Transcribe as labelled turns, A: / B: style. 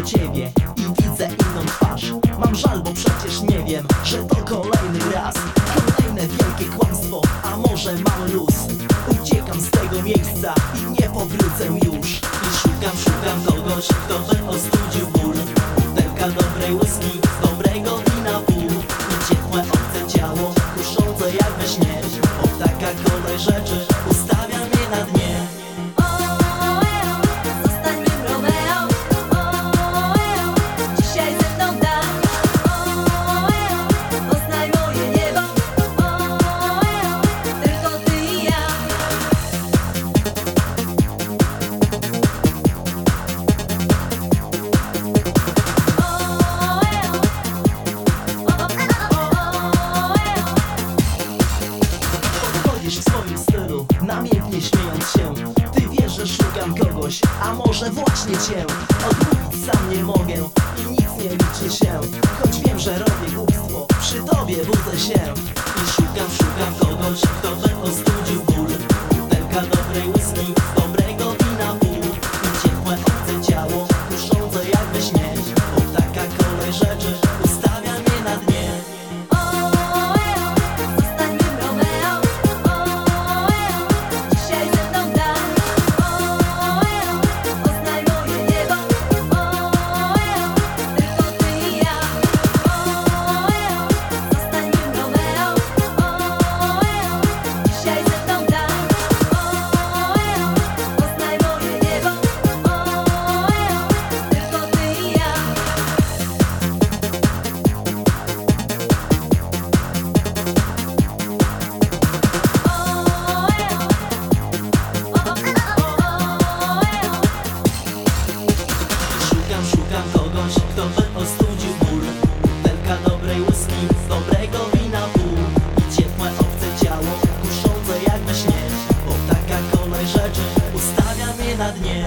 A: i widzę inną twarz. Mam żal, bo przecież nie wiem, że to kolejny raz. Kolejne wielkie kłamstwo, a może mały luz. Uciekam z tego miejsca i nie powrócę już. I szukam, szukam kogoś, kto by ostudził szukam kogoś, a może właśnie cię. Odmówić sam nie mogę i nic nie liczy się. Choć wiem, że robię głupstwo, przy tobie budzę się. I szukam, szukam kogoś, kto rzeczy Ustawiam je na dnie.